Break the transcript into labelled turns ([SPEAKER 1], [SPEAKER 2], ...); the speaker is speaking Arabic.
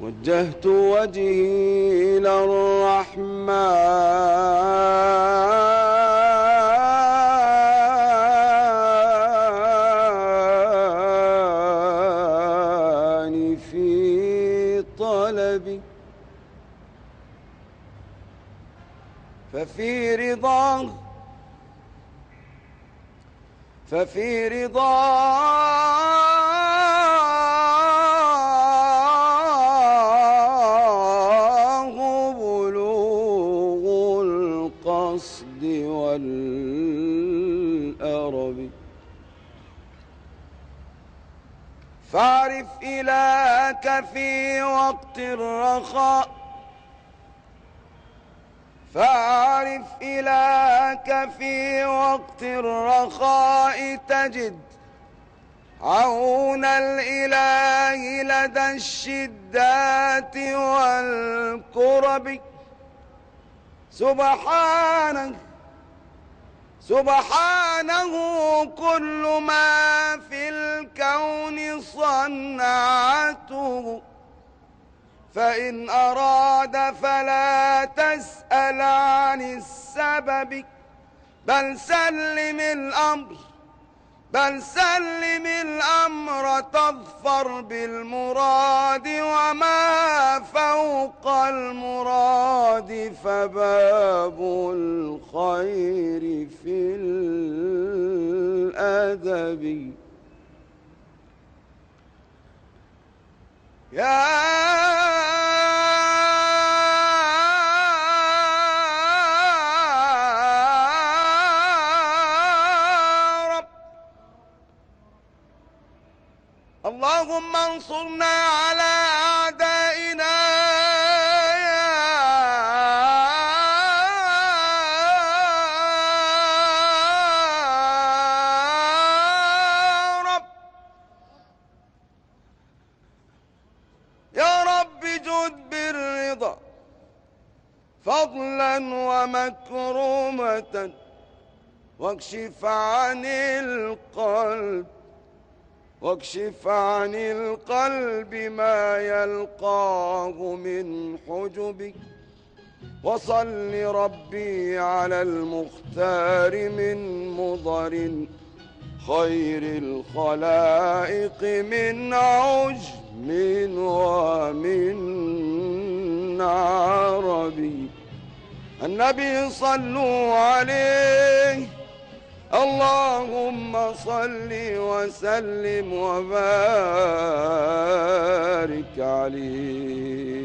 [SPEAKER 1] وجهت وجهي إلى الرحمن في طلبي. ففي رضاه ففي رضاه والأرب فاعرف إلهك في وقت الرخاء. فاعرف إلهك في وقت الرخاء. تجد عون الإله لدى الشدات والكرب. سبحانه سبحانه كل ما في الكون صنعته. فإن أراد فلا تسأل عن السبب. بل سلم الأمر بل سلم الأمر تظفر بالمراد وما فوق. المراد فباب الخير في الأدب. يا اللهم انصرنا على فضلا ومكرمة واكشف عن القلب واكشف عن القلب ما يلقاه من حجبك. وصل ربي على المختار من مضر خير الخلائق من عجم ومن عربي النبي صلوا عليه. اللهم صل وسلم وبارك عليه.